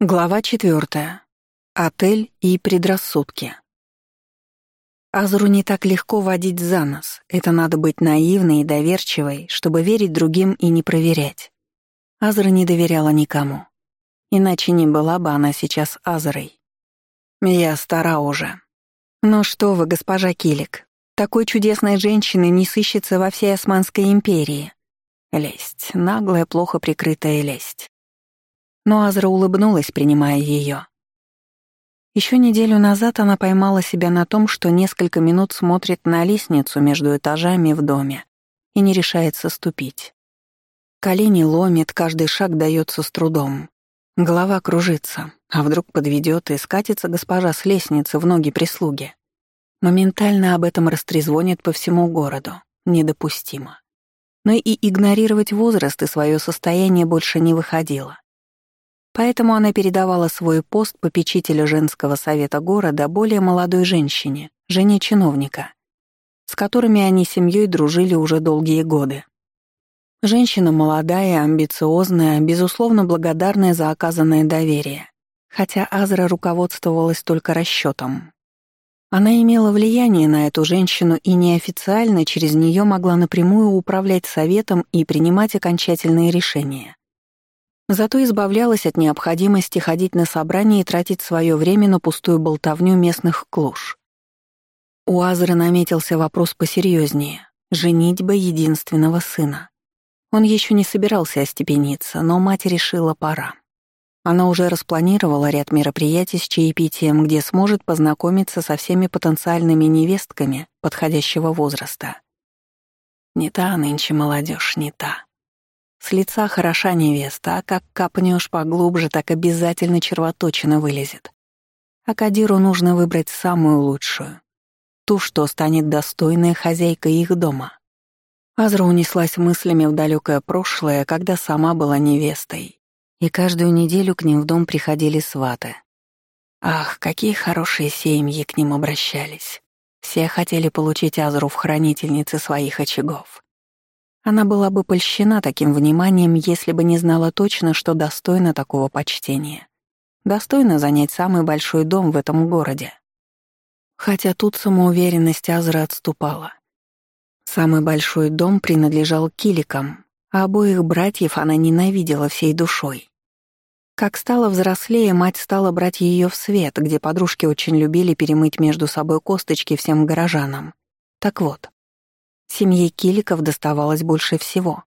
Глава четвертая. Отель и предрассудки. Азру не так легко водить за нос. Это надо быть наивной и доверчивой, чтобы верить другим и не проверять. Азра не доверяла никому. Иначе не была бы она сейчас Азрой. Я стара уже. Но что вы, госпожа Килик, такой чудесной женщины не сыщется во всей Османской империи. Лесть, наглая, плохо прикрытая лесть но Азра улыбнулась, принимая ее. Еще неделю назад она поймала себя на том, что несколько минут смотрит на лестницу между этажами в доме и не решается ступить. Колени ломит, каждый шаг дается с трудом. Голова кружится, а вдруг подведет и скатится госпожа с лестницы в ноги прислуги. Моментально об этом растрезвонит по всему городу. Недопустимо. Но и игнорировать возраст и свое состояние больше не выходило. Поэтому она передавала свой пост попечителя женского совета города более молодой женщине, жене чиновника, с которыми они семьей дружили уже долгие годы. Женщина молодая, амбициозная, безусловно благодарная за оказанное доверие, хотя Азра руководствовалась только расчетом. Она имела влияние на эту женщину и неофициально через нее могла напрямую управлять советом и принимать окончательные решения. Зато избавлялась от необходимости ходить на собрания и тратить свое время на пустую болтовню местных клуш. У Азры наметился вопрос посерьезнее — женитьба единственного сына. Он еще не собирался остепениться, но мать решила пора. Она уже распланировала ряд мероприятий с чаепитием, где сможет познакомиться со всеми потенциальными невестками подходящего возраста. Не та нынче молодежь, не та. С лица хороша невеста, а как капнешь поглубже, так обязательно червоточина вылезет. А Кадиру нужно выбрать самую лучшую. Ту, что станет достойной хозяйкой их дома. Азра унеслась мыслями в далекое прошлое, когда сама была невестой. И каждую неделю к ним в дом приходили сваты. Ах, какие хорошие семьи к ним обращались. Все хотели получить Азру в хранительнице своих очагов. Она была бы польщена таким вниманием, если бы не знала точно, что достойна такого почтения. Достойна занять самый большой дом в этом городе. Хотя тут самоуверенность Азра отступала. Самый большой дом принадлежал Киликам, а обоих братьев она ненавидела всей душой. Как стала взрослее, мать стала брать ее в свет, где подружки очень любили перемыть между собой косточки всем горожанам. Так вот, Семье Киликов доставалось больше всего.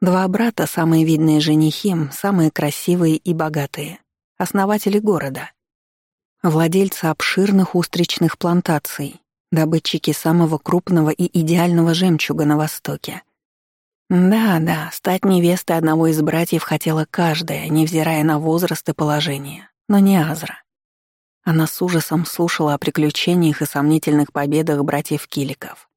Два брата, самые видные женихи, самые красивые и богатые, основатели города. Владельцы обширных устричных плантаций, добытчики самого крупного и идеального жемчуга на Востоке. Да-да, стать невестой одного из братьев хотела каждая, невзирая на возраст и положение, но не Азра. Она с ужасом слушала о приключениях и сомнительных победах братьев Киликов.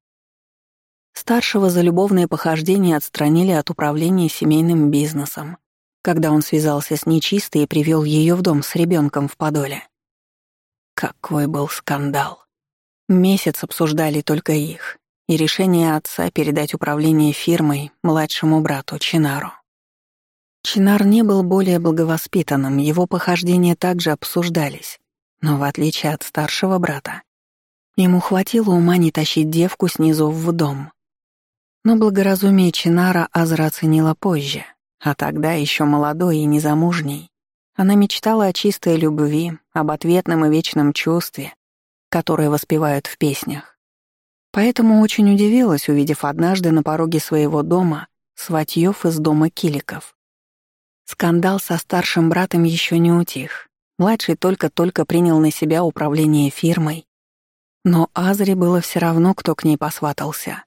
Старшего за любовные похождения отстранили от управления семейным бизнесом, когда он связался с нечистой и привел ее в дом с ребенком в Подоле. Какой был скандал. Месяц обсуждали только их и решение отца передать управление фирмой младшему брату Чинару. Чинар не был более благовоспитанным, его похождения также обсуждались, но в отличие от старшего брата, ему хватило ума не тащить девку снизу в дом, но благоразумие Чинара Азра оценила позже, а тогда еще молодой и незамужней. Она мечтала о чистой любви, об ответном и вечном чувстве, которое воспевают в песнях. Поэтому очень удивилась, увидев однажды на пороге своего дома сватьёв из дома Киликов. Скандал со старшим братом еще не утих. Младший только-только принял на себя управление фирмой. Но Азре было все равно, кто к ней посватался.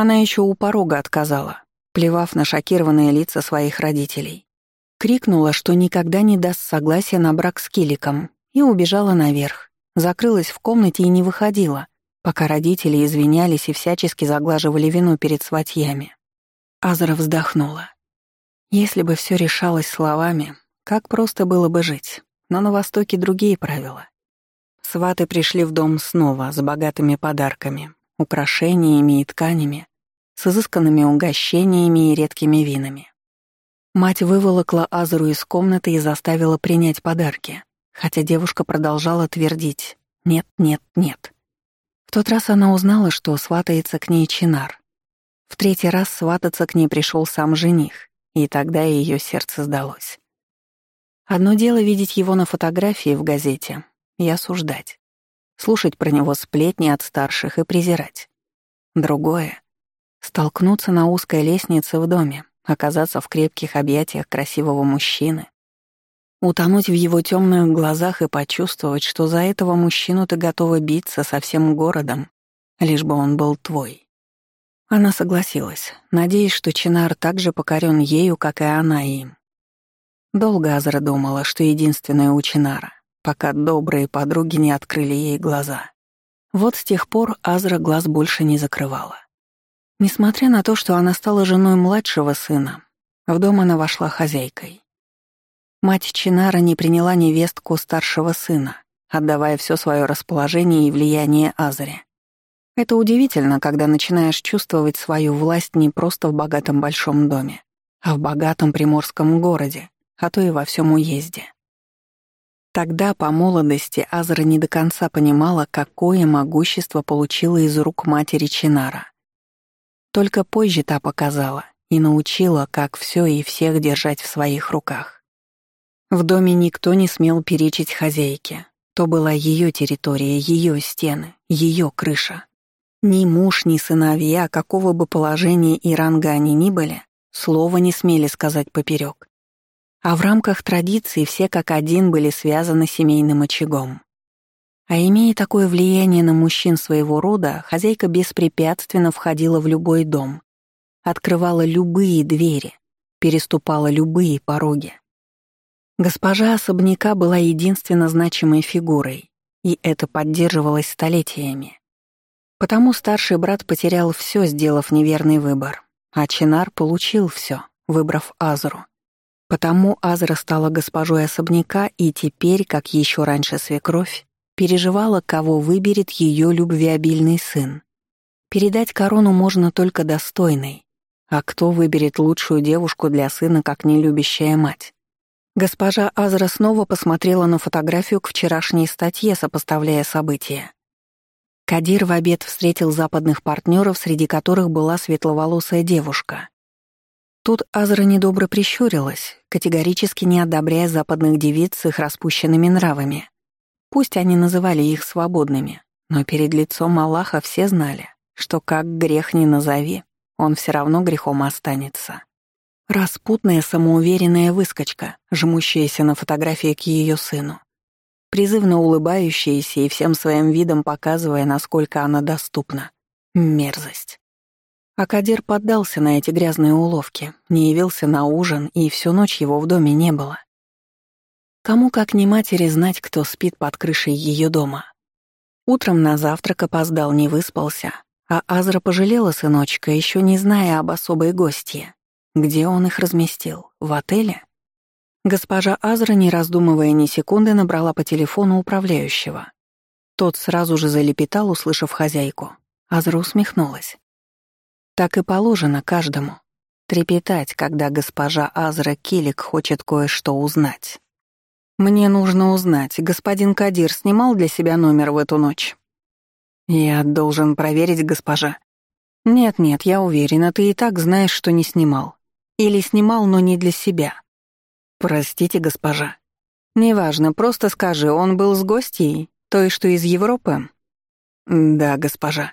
Она еще у порога отказала, плевав на шокированные лица своих родителей. Крикнула, что никогда не даст согласия на брак с Киликом, и убежала наверх. Закрылась в комнате и не выходила, пока родители извинялись и всячески заглаживали вину перед сватьями. Азра вздохнула. Если бы все решалось словами, как просто было бы жить, но на Востоке другие правила. Сваты пришли в дом снова с богатыми подарками, украшениями и тканями, с изысканными угощениями и редкими винами. Мать выволокла Азру из комнаты и заставила принять подарки, хотя девушка продолжала твердить «нет, нет, нет». В тот раз она узнала, что сватается к ней Чинар. В третий раз свататься к ней пришел сам жених, и тогда ее сердце сдалось. Одно дело видеть его на фотографии в газете и осуждать. Слушать про него сплетни от старших и презирать. Другое — столкнуться на узкой лестнице в доме, оказаться в крепких объятиях красивого мужчины, утонуть в его темных глазах и почувствовать, что за этого мужчину ты готова биться со всем городом, лишь бы он был твой. Она согласилась, надеясь, что Чинар так же покорен ею, как и она им. Долго Азра думала, что единственная у Чинара, пока добрые подруги не открыли ей глаза. Вот с тех пор Азра глаз больше не закрывала. Несмотря на то, что она стала женой младшего сына, в дом она вошла хозяйкой. Мать Чинара не приняла невестку старшего сына, отдавая все свое расположение и влияние Азре. Это удивительно, когда начинаешь чувствовать свою власть не просто в богатом большом доме, а в богатом приморском городе, а то и во всем уезде. Тогда, по молодости, Азра не до конца понимала, какое могущество получила из рук матери Чинара. Только позже та показала и научила, как все и всех держать в своих руках. В доме никто не смел перечить хозяйке. То была ее территория, ее стены, ее крыша. Ни муж, ни сыновья, какого бы положения и ранга они ни были, слова не смели сказать поперек. А в рамках традиции все как один были связаны семейным очагом. А имея такое влияние на мужчин своего рода, хозяйка беспрепятственно входила в любой дом, открывала любые двери, переступала любые пороги. Госпожа особняка была единственно значимой фигурой, и это поддерживалось столетиями. Потому старший брат потерял все, сделав неверный выбор, а Чинар получил все, выбрав Азру. Потому Азра стала госпожой особняка и теперь, как еще раньше свекровь, переживала, кого выберет ее любвеобильный сын. Передать корону можно только достойной, а кто выберет лучшую девушку для сына, как нелюбящая мать? Госпожа Азра снова посмотрела на фотографию к вчерашней статье, сопоставляя события. Кадир в обед встретил западных партнеров, среди которых была светловолосая девушка. Тут Азра недобро прищурилась, категорически не одобряя западных девиц с их распущенными нравами. Пусть они называли их свободными, но перед лицом Аллаха все знали, что как грех не назови, он все равно грехом останется. Распутная самоуверенная выскочка, жмущаяся на фотографии к ее сыну. Призывно улыбающаяся и всем своим видом показывая, насколько она доступна. Мерзость. Акадир поддался на эти грязные уловки, не явился на ужин, и всю ночь его в доме не было. Кому, как не матери, знать, кто спит под крышей ее дома. Утром на завтрак опоздал, не выспался, а Азра пожалела сыночка, еще не зная об особой гостье. Где он их разместил? В отеле? Госпожа Азра, не раздумывая ни секунды, набрала по телефону управляющего. Тот сразу же залепетал, услышав хозяйку. Азра усмехнулась. Так и положено каждому. Трепетать, когда госпожа Азра Килик хочет кое-что узнать. «Мне нужно узнать, господин Кадир снимал для себя номер в эту ночь?» «Я должен проверить, госпожа». «Нет-нет, я уверена, ты и так знаешь, что не снимал. Или снимал, но не для себя». «Простите, госпожа». «Неважно, просто скажи, он был с гостьей, той, что из Европы?» «Да, госпожа».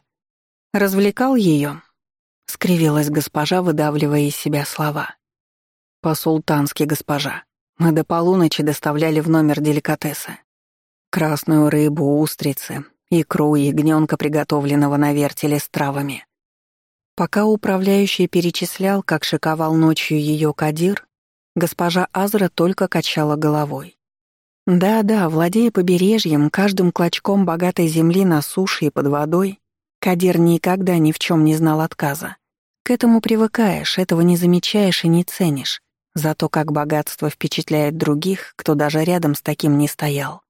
«Развлекал ее?» — скривилась госпожа, выдавливая из себя слова. «По-султански, госпожа». Мы до полуночи доставляли в номер деликатесы. Красную рыбу, устрицы, икру и ягнёнка, приготовленного на вертеле с травами. Пока управляющий перечислял, как шиковал ночью ее кадир, госпожа Азра только качала головой. Да-да, владея побережьем, каждым клочком богатой земли на суше и под водой, Кадир никогда ни в чем не знал отказа. К этому привыкаешь, этого не замечаешь и не ценишь. Зато как богатство впечатляет других, кто даже рядом с таким не стоял.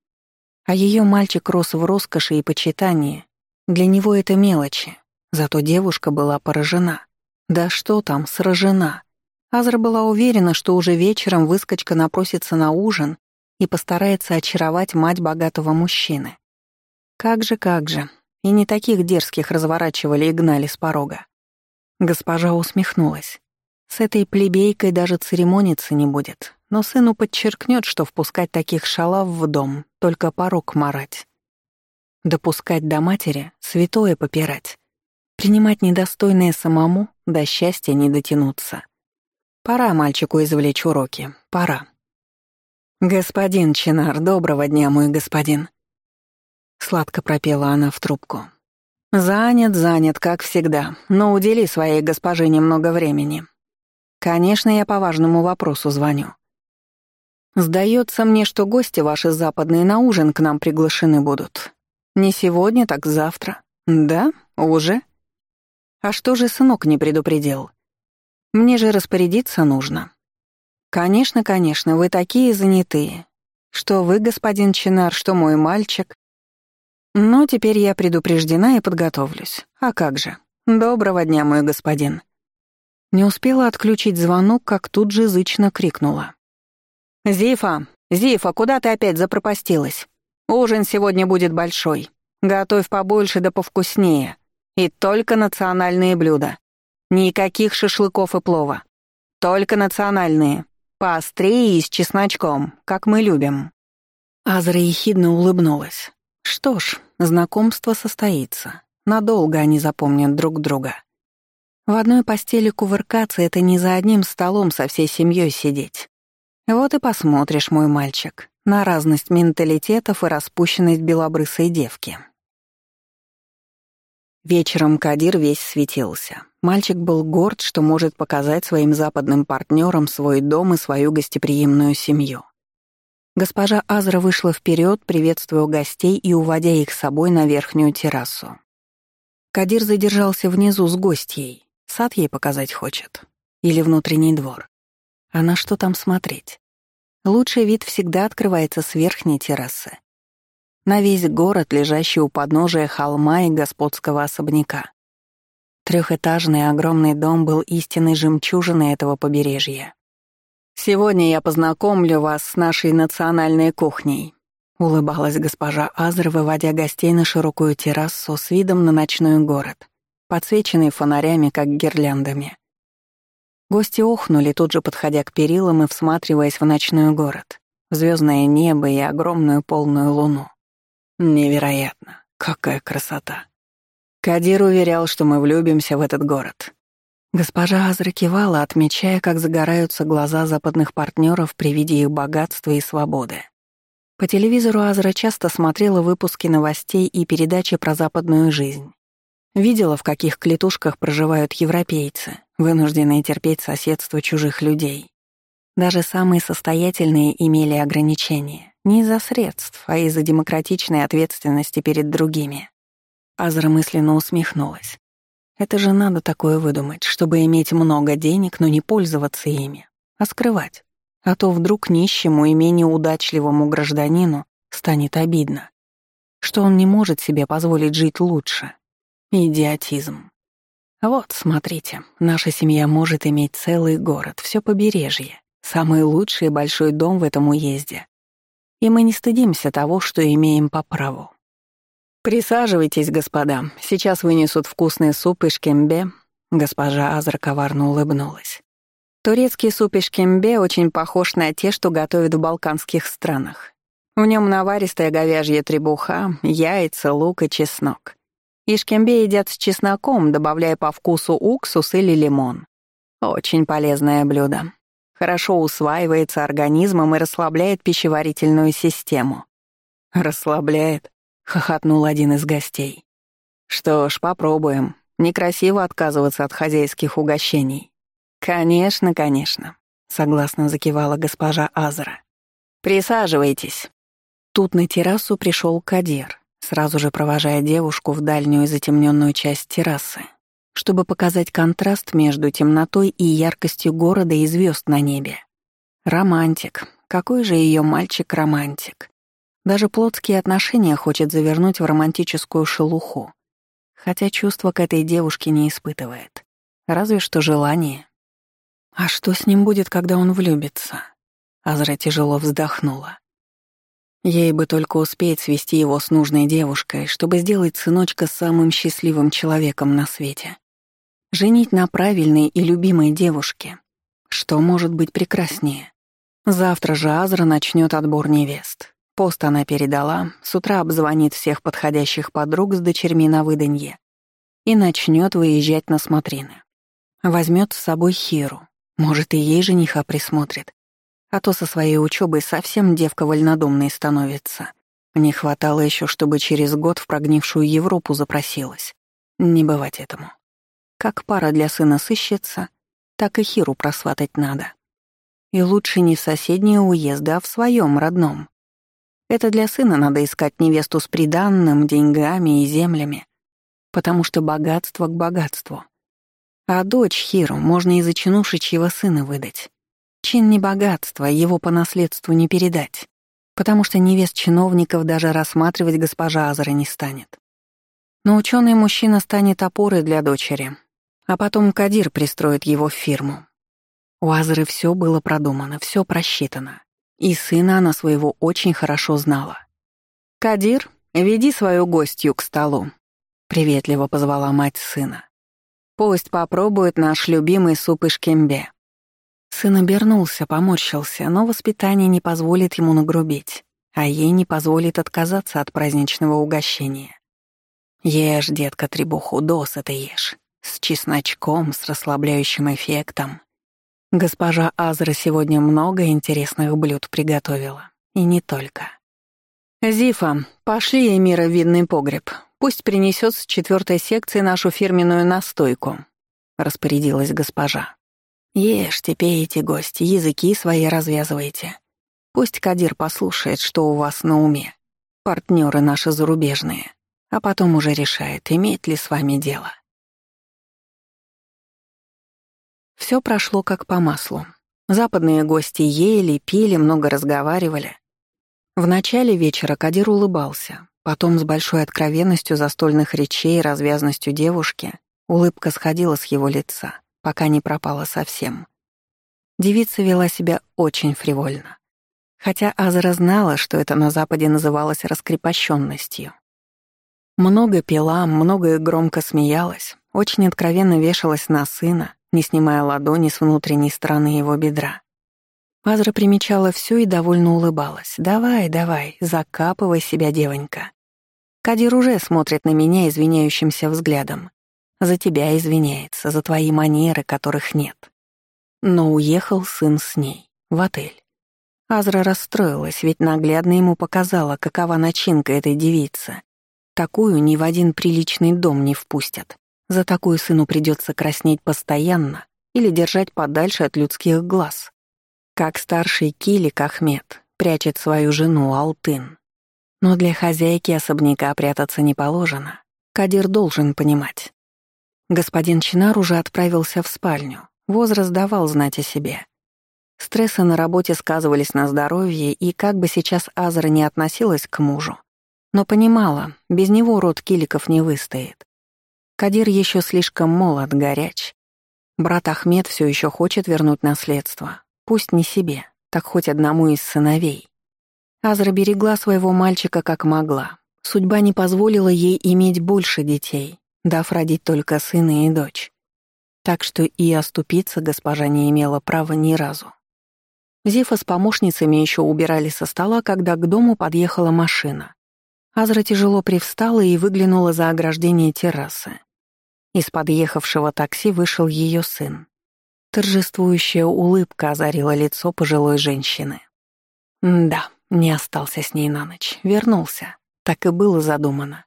А ее мальчик рос в роскоши и почитании. Для него это мелочи. Зато девушка была поражена. Да что там, сражена. Азра была уверена, что уже вечером выскочка напросится на ужин и постарается очаровать мать богатого мужчины. Как же, как же. И не таких дерзких разворачивали и гнали с порога. Госпожа усмехнулась. С этой плебейкой даже церемониться не будет, но сыну подчеркнет, что впускать таких шалав в дом — только порог марать. Допускать до матери — святое попирать. Принимать недостойное самому — до счастья не дотянуться. Пора мальчику извлечь уроки, пора. «Господин Чинар, доброго дня, мой господин!» Сладко пропела она в трубку. «Занят, занят, как всегда, но удели своей госпоже немного времени. Конечно, я по важному вопросу звоню. Сдается мне, что гости ваши западные на ужин к нам приглашены будут. Не сегодня, так завтра. Да? Уже? А что же сынок не предупредил? Мне же распорядиться нужно. Конечно, конечно, вы такие занятые. Что вы, господин Чинар, что мой мальчик. Но теперь я предупреждена и подготовлюсь. А как же? Доброго дня, мой господин. Не успела отключить звонок, как тут же зычно крикнула. «Зифа! Зифа, куда ты опять запропастилась? Ужин сегодня будет большой. Готовь побольше да повкуснее. И только национальные блюда. Никаких шашлыков и плова. Только национальные. Поострее и с чесночком, как мы любим». Азра ехидно улыбнулась. Что ж, знакомство состоится. Надолго они запомнят друг друга. В одной постели кувыркаться — это не за одним столом со всей семьей сидеть. Вот и посмотришь, мой мальчик, на разность менталитетов и распущенность белобрысой девки. Вечером Кадир весь светился. Мальчик был горд, что может показать своим западным партнерам свой дом и свою гостеприимную семью. Госпожа Азра вышла вперед, приветствуя гостей и уводя их с собой на верхнюю террасу. Кадир задержался внизу с гостьей, Сад ей показать хочет. Или внутренний двор. А на что там смотреть? Лучший вид всегда открывается с верхней террасы. На весь город, лежащий у подножия холма и господского особняка. Трехэтажный огромный дом был истинной жемчужиной этого побережья. «Сегодня я познакомлю вас с нашей национальной кухней», — улыбалась госпожа Азр, выводя гостей на широкую террасу с видом на ночной город подсвеченный фонарями, как гирляндами. Гости охнули, тут же подходя к перилам и всматриваясь в ночной город, в звездное небо и огромную полную луну. Невероятно, какая красота. Кадир уверял, что мы влюбимся в этот город. Госпожа Азра кивала, отмечая, как загораются глаза западных партнеров при виде их богатства и свободы. По телевизору Азра часто смотрела выпуски новостей и передачи про западную жизнь. Видела, в каких клетушках проживают европейцы, вынужденные терпеть соседство чужих людей. Даже самые состоятельные имели ограничения. Не из-за средств, а из-за демократичной ответственности перед другими. Азра мысленно усмехнулась. Это же надо такое выдумать, чтобы иметь много денег, но не пользоваться ими, а скрывать. А то вдруг нищему и менее удачливому гражданину станет обидно, что он не может себе позволить жить лучше, Идиотизм. Вот, смотрите, наша семья может иметь целый город, все побережье, самый лучший большой дом в этом уезде. И мы не стыдимся того, что имеем по праву. «Присаживайтесь, господа. Сейчас вынесут вкусный суп из кембе». Госпожа Азра коварно улыбнулась. Турецкий суп из кембе очень похож на те, что готовят в балканских странах. В нем наваристая говяжья требуха, яйца, лук и чеснок. Ишкембе едят с чесноком, добавляя по вкусу уксус или лимон. Очень полезное блюдо. Хорошо усваивается организмом и расслабляет пищеварительную систему. «Расслабляет», — хохотнул один из гостей. «Что ж, попробуем. Некрасиво отказываться от хозяйских угощений». «Конечно, конечно», — согласно закивала госпожа Азра. «Присаживайтесь». Тут на террасу пришел Кадир, сразу же провожая девушку в дальнюю затемненную часть террасы, чтобы показать контраст между темнотой и яркостью города и звезд на небе. Романтик. Какой же ее мальчик-романтик. Даже плотские отношения хочет завернуть в романтическую шелуху. Хотя чувства к этой девушке не испытывает. Разве что желание. А что с ним будет, когда он влюбится? Азра тяжело вздохнула. Ей бы только успеть свести его с нужной девушкой, чтобы сделать сыночка самым счастливым человеком на свете. Женить на правильной и любимой девушке. Что может быть прекраснее? Завтра же Азра начнет отбор невест. Пост она передала, с утра обзвонит всех подходящих подруг с дочерьми на выданье и начнет выезжать на смотрины. Возьмет с собой Хиру, может, и ей жениха присмотрит. А то со своей учебой совсем девка вольнодумной становится. Не хватало еще, чтобы через год в прогнившую Европу запросилась. Не бывать этому. Как пара для сына сыщется, так и Хиру просватать надо. И лучше не в соседние уезды, а в своем родном. Это для сына надо искать невесту с приданным, деньгами и землями, потому что богатство к богатству. А дочь Хиру можно и за чинушечьего сына выдать. Чин не богатство, его по наследству не передать, потому что невест чиновников даже рассматривать госпожа Азара не станет. Но ученый мужчина станет опорой для дочери, а потом Кадир пристроит его в фирму, у Азры все было продумано, все просчитано. И сына она своего очень хорошо знала. «Кадир, веди свою гостью к столу», — приветливо позвала мать сына. «Пусть попробует наш любимый суп из кембе». Сын обернулся, поморщился, но воспитание не позволит ему нагрубить, а ей не позволит отказаться от праздничного угощения. «Ешь, детка, требуху, досыта ешь, с чесночком, с расслабляющим эффектом. Госпожа Азра сегодня много интересных блюд приготовила. И не только. «Зифа, пошли Эмира в винный погреб. Пусть принесет с четвертой секции нашу фирменную настойку», — распорядилась госпожа. «Ешьте, пейте, гости, языки свои развязывайте. Пусть Кадир послушает, что у вас на уме. Партнеры наши зарубежные. А потом уже решает, имеет ли с вами дело». Все прошло как по маслу. Западные гости ели, пили, много разговаривали. В начале вечера Кадир улыбался, потом с большой откровенностью застольных речей и развязностью девушки улыбка сходила с его лица, пока не пропала совсем. Девица вела себя очень фривольно. Хотя Азра знала, что это на Западе называлось раскрепощенностью. Много пила, много и громко смеялась, очень откровенно вешалась на сына, не снимая ладони с внутренней стороны его бедра. Азра примечала все и довольно улыбалась. «Давай, давай, закапывай себя, девонька». Кадир уже смотрит на меня извиняющимся взглядом. За тебя извиняется, за твои манеры, которых нет. Но уехал сын с ней, в отель. Азра расстроилась, ведь наглядно ему показала, какова начинка этой девицы. Такую ни в один приличный дом не впустят. За такую сыну придется краснеть постоянно или держать подальше от людских глаз. Как старший Килик Ахмед прячет свою жену Алтын. Но для хозяйки особняка прятаться не положено. Кадир должен понимать. Господин Чинар уже отправился в спальню. Возраст давал знать о себе. Стрессы на работе сказывались на здоровье, и как бы сейчас Азра не относилась к мужу, но понимала, без него род Киликов не выстоит. Кадир еще слишком молод, горяч. Брат Ахмед все еще хочет вернуть наследство. Пусть не себе, так хоть одному из сыновей. Азра берегла своего мальчика как могла. Судьба не позволила ей иметь больше детей, дав родить только сына и дочь. Так что и оступиться госпожа не имела права ни разу. Зифа с помощницами еще убирали со стола, когда к дому подъехала машина. Азра тяжело привстала и выглянула за ограждение террасы. Из подъехавшего такси вышел ее сын. Торжествующая улыбка озарила лицо пожилой женщины. Да, не остался с ней на ночь, вернулся. Так и было задумано.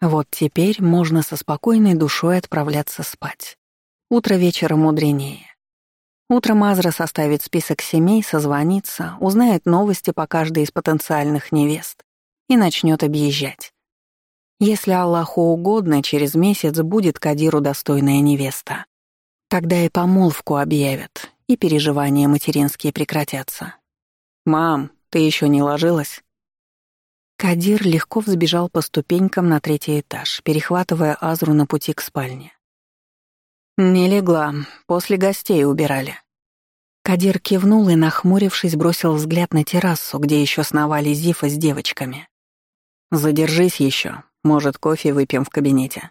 Вот теперь можно со спокойной душой отправляться спать. Утро вечера мудренее. Утром Азра составит список семей, созвонится, узнает новости по каждой из потенциальных невест и начнет объезжать. Если Аллаху угодно, через месяц будет Кадиру достойная невеста. Тогда и помолвку объявят, и переживания материнские прекратятся. «Мам, ты еще не ложилась?» Кадир легко взбежал по ступенькам на третий этаж, перехватывая Азру на пути к спальне. «Не легла. После гостей убирали». Кадир кивнул и, нахмурившись, бросил взгляд на террасу, где еще сновали Зифа с девочками. «Задержись еще. Может, кофе выпьем в кабинете?»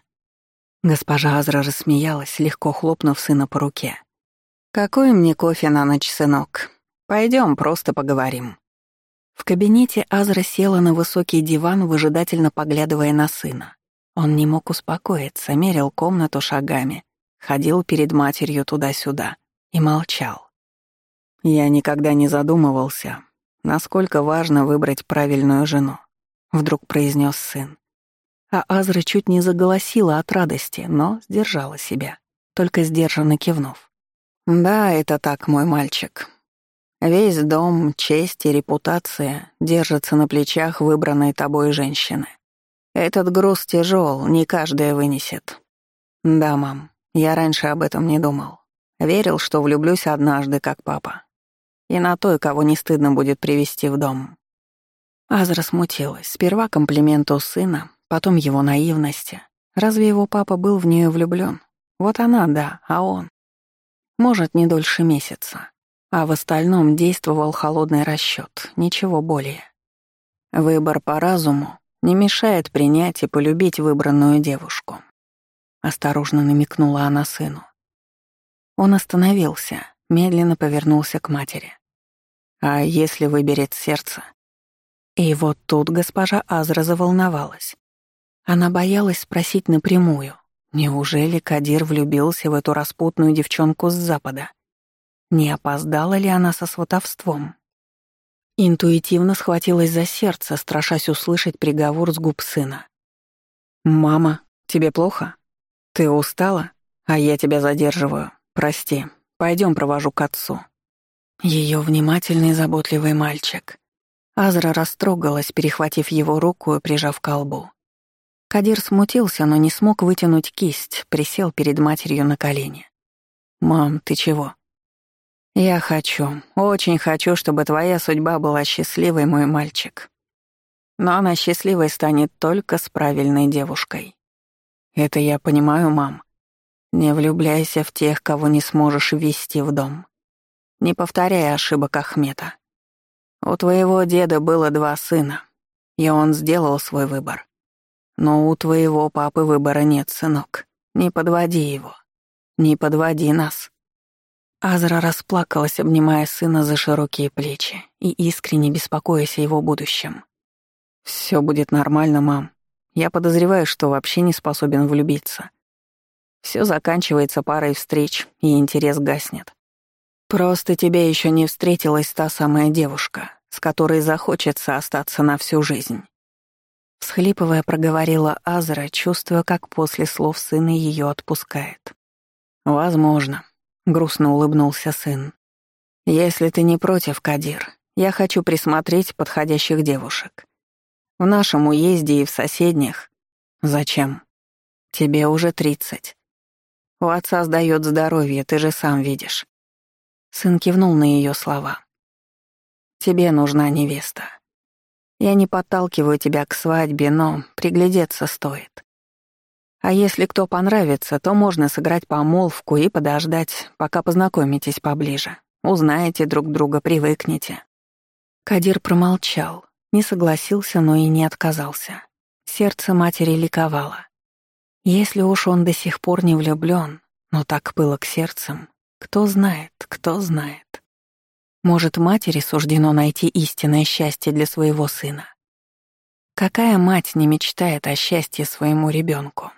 Госпожа Азра рассмеялась, легко хлопнув сына по руке. «Какой мне кофе на ночь, сынок? Пойдем, просто поговорим». В кабинете Азра села на высокий диван, выжидательно поглядывая на сына. Он не мог успокоиться, мерил комнату шагами, ходил перед матерью туда-сюда и молчал. Я никогда не задумывался, насколько важно выбрать правильную жену, вдруг произнес сын. А Азра чуть не заголосила от радости, но сдержала себя, только сдержанно кивнув. «Да, это так, мой мальчик. Весь дом, честь и репутация держатся на плечах выбранной тобой женщины. Этот груз тяжел, не каждая вынесет. Да, мам, я раньше об этом не думал. Верил, что влюблюсь однажды, как папа. И на той, кого не стыдно будет привести в дом. Азра смутилась. Сперва комплименту сына, потом его наивности. Разве его папа был в нее влюблен? Вот она, да, а он? Может, не дольше месяца. А в остальном действовал холодный расчет, ничего более. Выбор по разуму не мешает принять и полюбить выбранную девушку. Осторожно намекнула она сыну. Он остановился, медленно повернулся к матери. А если выберет сердце? И вот тут госпожа Азра заволновалась. Она боялась спросить напрямую, неужели Кадир влюбился в эту распутную девчонку с запада? Не опоздала ли она со сватовством? Интуитивно схватилась за сердце, страшась услышать приговор с губ сына. «Мама, тебе плохо? Ты устала? А я тебя задерживаю. Прости. Пойдем, провожу к отцу». Ее внимательный, заботливый мальчик. Азра растрогалась, перехватив его руку и прижав к колбу. Кадир смутился, но не смог вытянуть кисть, присел перед матерью на колени. «Мам, ты чего?» «Я хочу, очень хочу, чтобы твоя судьба была счастливой, мой мальчик. Но она счастливой станет только с правильной девушкой. Это я понимаю, мам. Не влюбляйся в тех, кого не сможешь ввести в дом. Не повторяй ошибок Ахмета. У твоего деда было два сына, и он сделал свой выбор. Но у твоего папы выбора нет, сынок. Не подводи его. Не подводи нас. Азра расплакалась, обнимая сына за широкие плечи и искренне беспокоясь о его будущем. «Всё будет нормально, мам. Я подозреваю, что вообще не способен влюбиться. Всё заканчивается парой встреч, и интерес гаснет. Просто тебе ещё не встретилась та самая девушка, с которой захочется остаться на всю жизнь». Схлипывая, проговорила Азра, чувствуя, как после слов сына её отпускает. «Возможно», грустно улыбнулся сын. Если ты не против, Кадир, я хочу присмотреть подходящих девушек. В нашем уезде и в соседних. Зачем? Тебе уже тридцать. У отца сдаёт здоровье, ты же сам видишь. Сын кивнул на её слова. Тебе нужна невеста. Я не подталкиваю тебя к свадьбе, но приглядеться стоит. А если кто понравится, то можно сыграть помолвку и подождать, пока познакомитесь поближе. Узнаете друг друга, привыкнете». Кадир промолчал, не согласился, но и не отказался. Сердце матери ликовало. Если уж он до сих пор не влюблён, но так было к сердцам, кто знает, кто знает. Может, матери суждено найти истинное счастье для своего сына. Какая мать не мечтает о счастье своему ребенку?